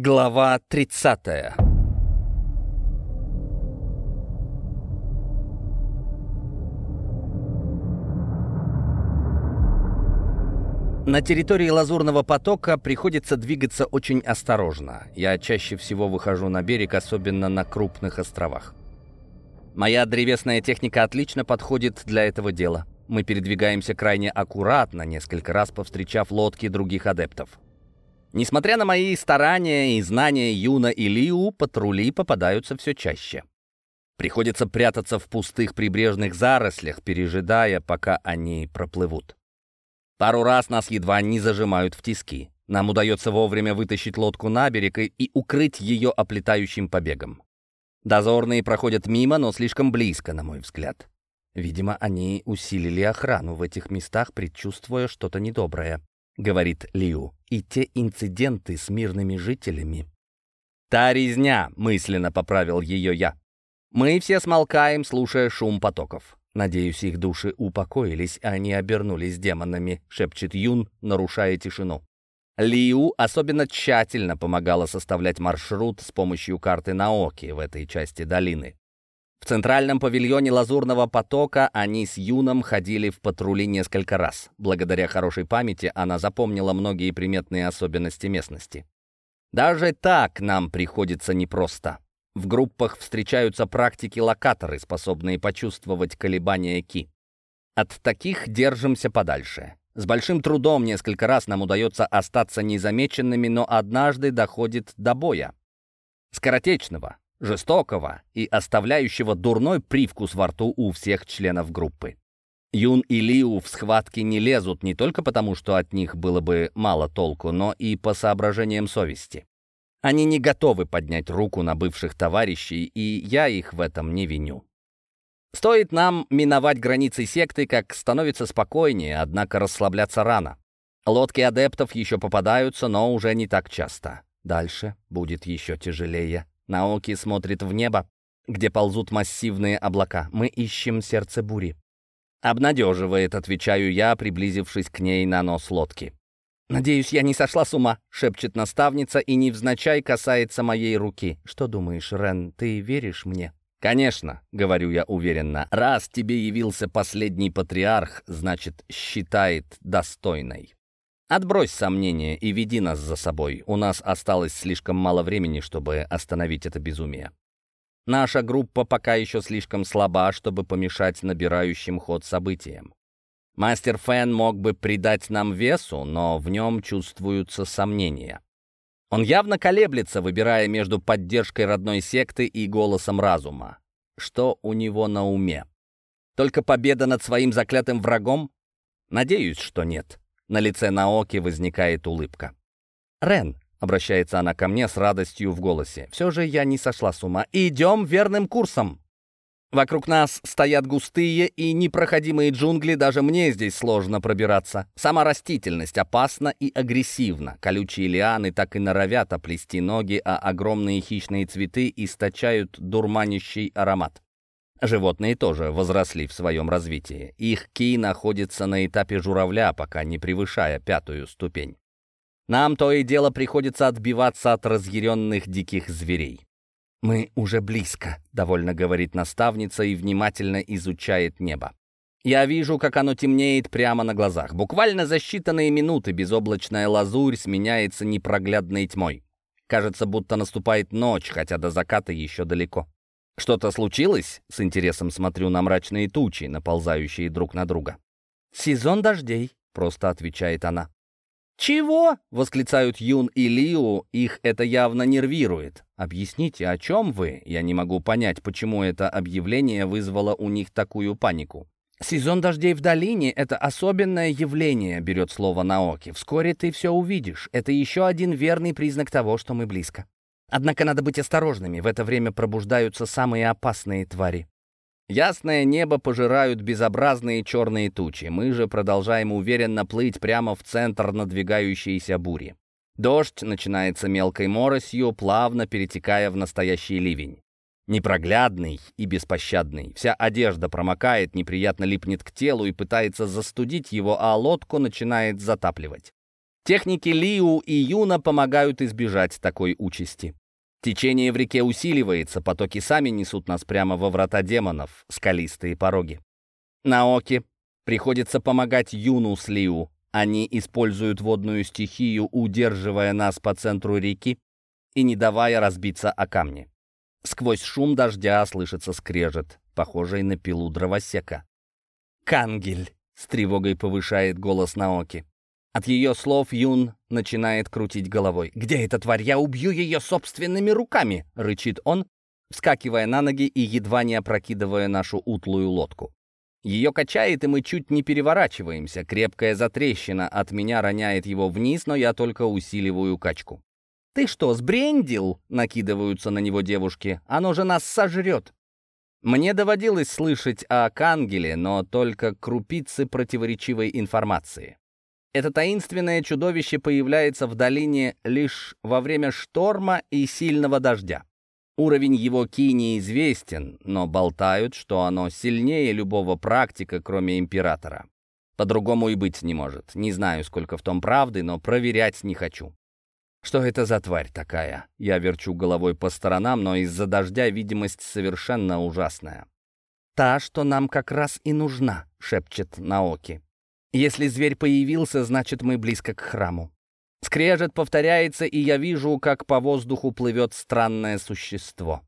Глава 30 На территории Лазурного потока приходится двигаться очень осторожно. Я чаще всего выхожу на берег, особенно на крупных островах. Моя древесная техника отлично подходит для этого дела. Мы передвигаемся крайне аккуратно, несколько раз повстречав лодки других адептов. Несмотря на мои старания и знания Юна и Лиу, патрули попадаются все чаще. Приходится прятаться в пустых прибрежных зарослях, пережидая, пока они проплывут. Пару раз нас едва не зажимают в тиски. Нам удается вовремя вытащить лодку на берег и, и укрыть ее оплетающим побегом. Дозорные проходят мимо, но слишком близко, на мой взгляд. Видимо, они усилили охрану в этих местах, предчувствуя что-то недоброе, говорит Лиу. И те инциденты с мирными жителями. Та резня, мысленно поправил ее я. Мы все смолкаем, слушая шум потоков. Надеюсь, их души упокоились, а они обернулись демонами, шепчет Юн, нарушая тишину. Лиу особенно тщательно помогала составлять маршрут с помощью карты Наоки в этой части долины. В центральном павильоне Лазурного потока они с Юном ходили в патрули несколько раз. Благодаря хорошей памяти она запомнила многие приметные особенности местности. Даже так нам приходится непросто. В группах встречаются практики-локаторы, способные почувствовать колебания ки. От таких держимся подальше. С большим трудом несколько раз нам удается остаться незамеченными, но однажды доходит до боя. Скоротечного, жестокого и оставляющего дурной привкус во рту у всех членов группы. Юн и Лиу в схватке не лезут не только потому, что от них было бы мало толку, но и по соображениям совести. Они не готовы поднять руку на бывших товарищей, и я их в этом не виню. Стоит нам миновать границы секты, как становится спокойнее, однако расслабляться рано. Лодки адептов еще попадаются, но уже не так часто. Дальше будет еще тяжелее. Наоки смотрит в небо, где ползут массивные облака. Мы ищем сердце бури. «Обнадеживает», — отвечаю я, приблизившись к ней на нос лодки. «Надеюсь, я не сошла с ума», — шепчет наставница и невзначай касается моей руки. «Что думаешь, Рен, ты веришь мне?» «Конечно», — говорю я уверенно, — «раз тебе явился последний патриарх, значит, считает достойной». Отбрось сомнения и веди нас за собой. У нас осталось слишком мало времени, чтобы остановить это безумие. Наша группа пока еще слишком слаба, чтобы помешать набирающим ход событиям. Мастер Фэн мог бы придать нам весу, но в нем чувствуются сомнения. Он явно колеблется, выбирая между поддержкой родной секты и голосом разума. Что у него на уме? Только победа над своим заклятым врагом? Надеюсь, что нет. На лице Наоки возникает улыбка. «Рен», — обращается она ко мне с радостью в голосе, «все же я не сошла с ума. Идем верным курсом!» Вокруг нас стоят густые и непроходимые джунгли, даже мне здесь сложно пробираться. Сама растительность опасна и агрессивна. Колючие лианы так и норовят оплести ноги, а огромные хищные цветы источают дурманящий аромат. Животные тоже возросли в своем развитии. Их ки находится на этапе журавля, пока не превышая пятую ступень. Нам то и дело приходится отбиваться от разъяренных диких зверей. «Мы уже близко», — довольно говорит наставница и внимательно изучает небо. Я вижу, как оно темнеет прямо на глазах. Буквально за считанные минуты безоблачная лазурь сменяется непроглядной тьмой. Кажется, будто наступает ночь, хотя до заката еще далеко. «Что-то случилось?» — с интересом смотрю на мрачные тучи, наползающие друг на друга. «Сезон дождей», — просто отвечает она. «Чего?» — восклицают Юн и Лиу, их это явно нервирует. «Объясните, о чем вы?» Я не могу понять, почему это объявление вызвало у них такую панику. «Сезон дождей в долине — это особенное явление», — берет слово Наоки. «Вскоре ты все увидишь. Это еще один верный признак того, что мы близко». Однако надо быть осторожными, в это время пробуждаются самые опасные твари. Ясное небо пожирают безобразные черные тучи. Мы же продолжаем уверенно плыть прямо в центр надвигающейся бури. Дождь начинается мелкой моросью, плавно перетекая в настоящий ливень. Непроглядный и беспощадный. Вся одежда промокает, неприятно липнет к телу и пытается застудить его, а лодку начинает затапливать. Техники Лиу и Юна помогают избежать такой участи. Течение в реке усиливается, потоки сами несут нас прямо во врата демонов, скалистые пороги. Наоки приходится помогать Юну с Лиу. Они используют водную стихию, удерживая нас по центру реки и не давая разбиться о камни. Сквозь шум дождя слышится скрежет, похожий на пилу дровосека. «Кангель!» — с тревогой повышает голос Наоки. От ее слов Юн начинает крутить головой. «Где эта тварь? Я убью ее собственными руками!» — рычит он, вскакивая на ноги и едва не опрокидывая нашу утлую лодку. Ее качает, и мы чуть не переворачиваемся. Крепкая затрещина от меня роняет его вниз, но я только усиливаю качку. «Ты что, сбрендил?» — накидываются на него девушки. «Оно же нас сожрет!» Мне доводилось слышать о Кангеле, но только крупицы противоречивой информации. Это таинственное чудовище появляется в долине лишь во время шторма и сильного дождя. Уровень его ки неизвестен, но болтают, что оно сильнее любого практика, кроме императора. По-другому и быть не может. Не знаю, сколько в том правды, но проверять не хочу. Что это за тварь такая? Я верчу головой по сторонам, но из-за дождя видимость совершенно ужасная. «Та, что нам как раз и нужна», — шепчет Наоки. Если зверь появился, значит, мы близко к храму. Скрежет повторяется, и я вижу, как по воздуху плывет странное существо.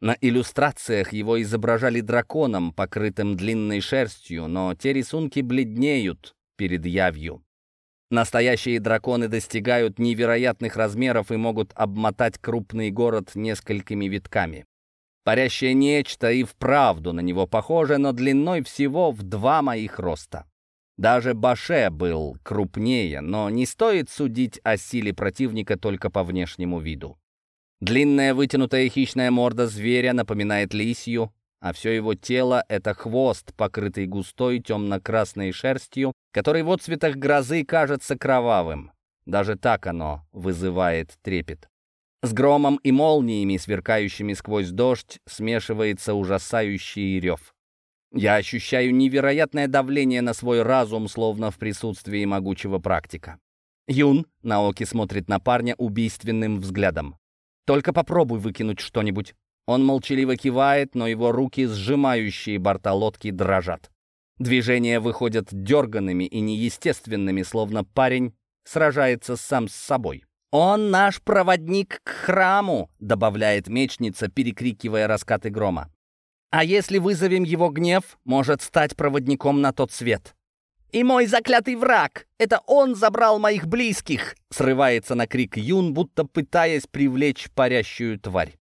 На иллюстрациях его изображали драконом, покрытым длинной шерстью, но те рисунки бледнеют перед явью. Настоящие драконы достигают невероятных размеров и могут обмотать крупный город несколькими витками. Парящее нечто и вправду на него похоже, но длиной всего в два моих роста. Даже Баше был крупнее, но не стоит судить о силе противника только по внешнему виду. Длинная вытянутая хищная морда зверя напоминает лисью, а все его тело — это хвост, покрытый густой темно-красной шерстью, который в отцветах грозы кажется кровавым. Даже так оно вызывает трепет. С громом и молниями, сверкающими сквозь дождь, смешивается ужасающий рев. Я ощущаю невероятное давление на свой разум, словно в присутствии могучего практика. Юн, Наоки смотрит на парня убийственным взглядом. «Только попробуй выкинуть что-нибудь». Он молчаливо кивает, но его руки, сжимающие борта лодки, дрожат. Движения выходят дерганными и неестественными, словно парень сражается сам с собой. «Он наш проводник к храму», — добавляет мечница, перекрикивая раскаты грома. А если вызовем его гнев, может стать проводником на тот свет. «И мой заклятый враг! Это он забрал моих близких!» Срывается на крик Юн, будто пытаясь привлечь парящую тварь.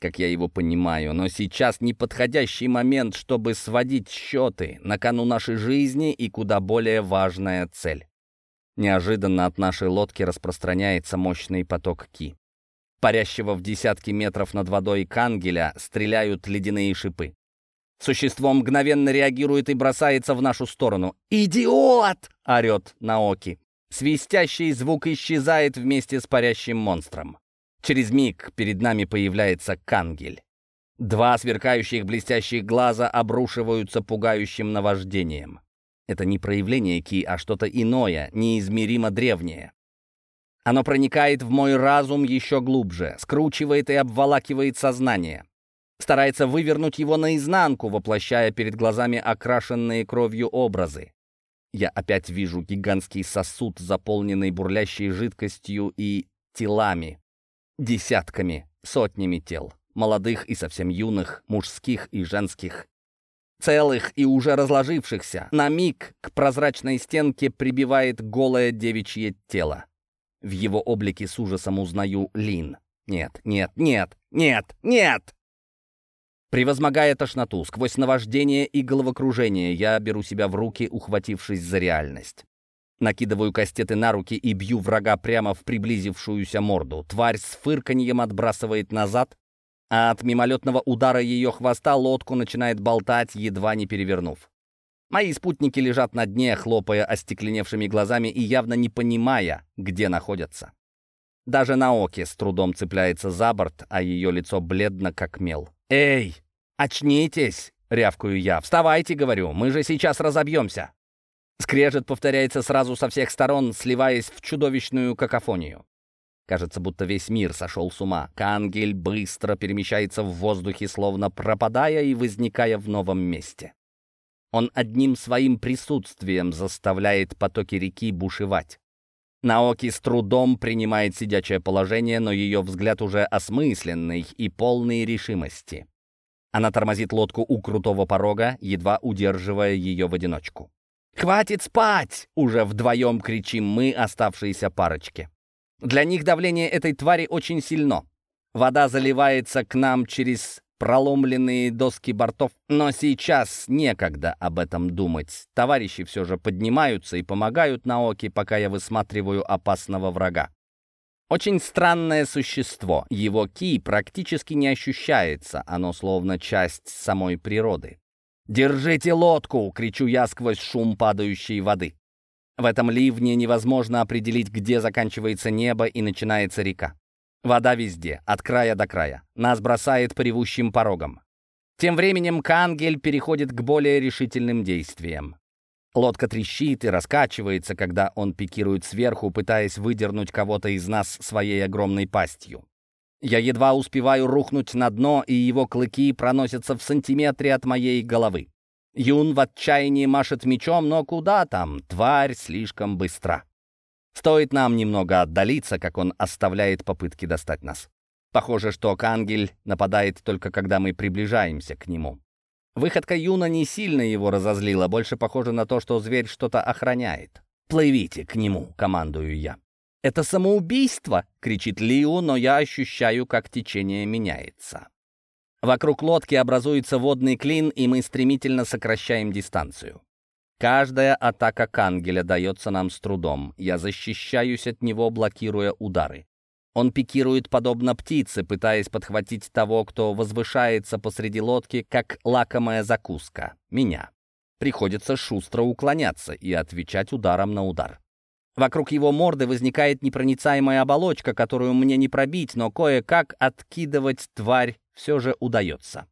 Как я его понимаю, но сейчас неподходящий момент, чтобы сводить счеты. На кону нашей жизни и куда более важная цель. Неожиданно от нашей лодки распространяется мощный поток ки парящего в десятки метров над водой кангеля, стреляют ледяные шипы. Существо мгновенно реагирует и бросается в нашу сторону. «Идиот!» — орет Наоки. Свистящий звук исчезает вместе с парящим монстром. Через миг перед нами появляется кангель. Два сверкающих блестящих глаза обрушиваются пугающим наваждением. Это не проявление Ки, а что-то иное, неизмеримо древнее. Оно проникает в мой разум еще глубже, скручивает и обволакивает сознание. Старается вывернуть его наизнанку, воплощая перед глазами окрашенные кровью образы. Я опять вижу гигантский сосуд, заполненный бурлящей жидкостью и телами. Десятками, сотнями тел. Молодых и совсем юных, мужских и женских. Целых и уже разложившихся. На миг к прозрачной стенке прибивает голое девичье тело. В его облике с ужасом узнаю Лин. Нет, нет, нет, нет, нет! Превозмогая тошноту, сквозь наваждение и головокружение, я беру себя в руки, ухватившись за реальность. Накидываю кастеты на руки и бью врага прямо в приблизившуюся морду. Тварь с фырканьем отбрасывает назад, а от мимолетного удара ее хвоста лодку начинает болтать, едва не перевернув. Мои спутники лежат на дне, хлопая остекленевшими глазами и явно не понимая, где находятся. Даже Наоки с трудом цепляется за борт, а ее лицо бледно, как мел. «Эй, очнитесь!» — рявкаю я. «Вставайте!» — говорю. «Мы же сейчас разобьемся!» Скрежет повторяется сразу со всех сторон, сливаясь в чудовищную какофонию. Кажется, будто весь мир сошел с ума. Кангель быстро перемещается в воздухе, словно пропадая и возникая в новом месте. Он одним своим присутствием заставляет потоки реки бушевать. Наоки с трудом принимает сидячее положение, но ее взгляд уже осмысленный и полный решимости. Она тормозит лодку у крутого порога, едва удерживая ее в одиночку. «Хватит спать!» — уже вдвоем кричим мы, оставшиеся парочки. Для них давление этой твари очень сильно. Вода заливается к нам через проломленные доски бортов, но сейчас некогда об этом думать. Товарищи все же поднимаются и помогают Наоки, пока я высматриваю опасного врага. Очень странное существо. Его ки практически не ощущается, оно словно часть самой природы. «Держите лодку!» — кричу я сквозь шум падающей воды. В этом ливне невозможно определить, где заканчивается небо и начинается река. Вода везде, от края до края. Нас бросает по порогам. Тем временем Кангель переходит к более решительным действиям. Лодка трещит и раскачивается, когда он пикирует сверху, пытаясь выдернуть кого-то из нас своей огромной пастью. Я едва успеваю рухнуть на дно, и его клыки проносятся в сантиметре от моей головы. Юн в отчаянии машет мечом, но куда там, тварь слишком быстра. Стоит нам немного отдалиться, как он оставляет попытки достать нас. Похоже, что Кангель нападает только когда мы приближаемся к нему. Выходка Юна не сильно его разозлила, больше похоже на то, что зверь что-то охраняет. «Плывите к нему», — командую я. «Это самоубийство!» — кричит Лиу, но я ощущаю, как течение меняется. Вокруг лодки образуется водный клин, и мы стремительно сокращаем дистанцию. Каждая атака Кангеля дается нам с трудом. Я защищаюсь от него, блокируя удары. Он пикирует подобно птице, пытаясь подхватить того, кто возвышается посреди лодки, как лакомая закуска — меня. Приходится шустро уклоняться и отвечать ударом на удар. Вокруг его морды возникает непроницаемая оболочка, которую мне не пробить, но кое-как откидывать тварь все же удается.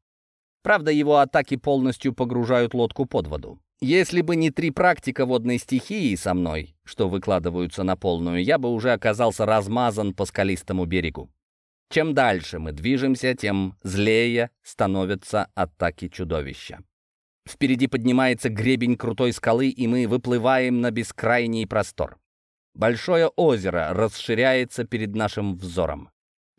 Правда, его атаки полностью погружают лодку под воду. Если бы не три практика водной стихии со мной, что выкладываются на полную, я бы уже оказался размазан по скалистому берегу. Чем дальше мы движемся, тем злее становятся атаки чудовища. Впереди поднимается гребень крутой скалы, и мы выплываем на бескрайний простор. Большое озеро расширяется перед нашим взором.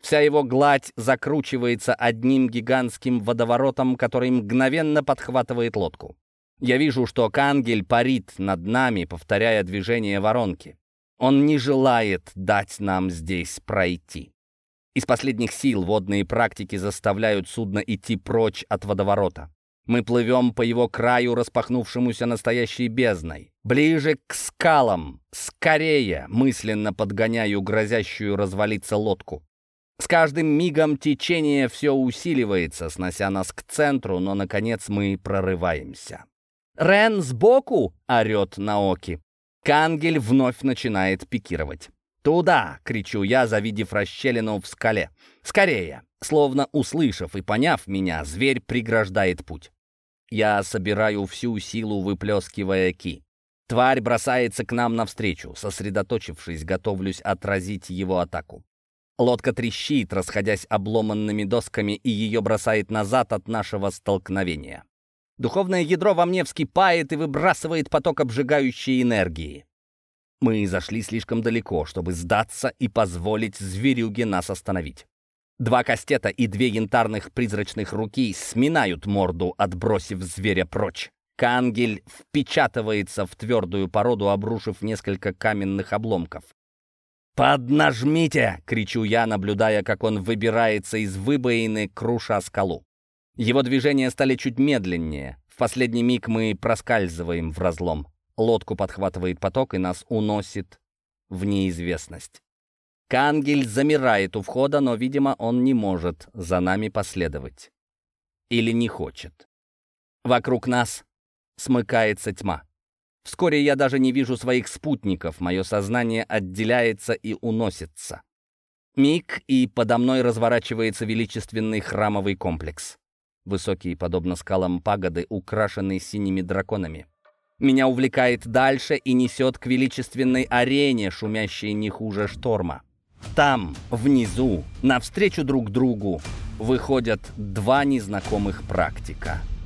Вся его гладь закручивается одним гигантским водоворотом, который мгновенно подхватывает лодку. Я вижу, что Кангель парит над нами, повторяя движение воронки. Он не желает дать нам здесь пройти. Из последних сил водные практики заставляют судно идти прочь от водоворота. Мы плывем по его краю, распахнувшемуся настоящей бездной. Ближе к скалам. Скорее мысленно подгоняю грозящую развалиться лодку. С каждым мигом течение все усиливается, снося нас к центру, но, наконец, мы прорываемся. «Рен, сбоку!» — орет Наоки. Кангель вновь начинает пикировать. «Туда!» — кричу я, завидев расщелину в скале. «Скорее!» Словно услышав и поняв меня, зверь преграждает путь. Я собираю всю силу, выплескивая ки. Тварь бросается к нам навстречу. Сосредоточившись, готовлюсь отразить его атаку. Лодка трещит, расходясь обломанными досками, и ее бросает назад от нашего столкновения. Духовное ядро во мне вскипает и выбрасывает поток обжигающей энергии. Мы зашли слишком далеко, чтобы сдаться и позволить зверюге нас остановить. Два кастета и две янтарных призрачных руки сминают морду, отбросив зверя прочь. Кангель впечатывается в твердую породу, обрушив несколько каменных обломков. «Поднажмите!» — кричу я, наблюдая, как он выбирается из выбоины, круша скалу. Его движения стали чуть медленнее. В последний миг мы проскальзываем в разлом. Лодку подхватывает поток и нас уносит в неизвестность. Кангель замирает у входа, но, видимо, он не может за нами последовать. Или не хочет. Вокруг нас смыкается тьма. Вскоре я даже не вижу своих спутников, мое сознание отделяется и уносится. Миг, и подо мной разворачивается величественный храмовый комплекс. Высокие, подобно скалам пагоды, украшенные синими драконами. Меня увлекает дальше и несет к величественной арене, шумящей не хуже шторма. Там, внизу, навстречу друг другу, выходят два незнакомых практика —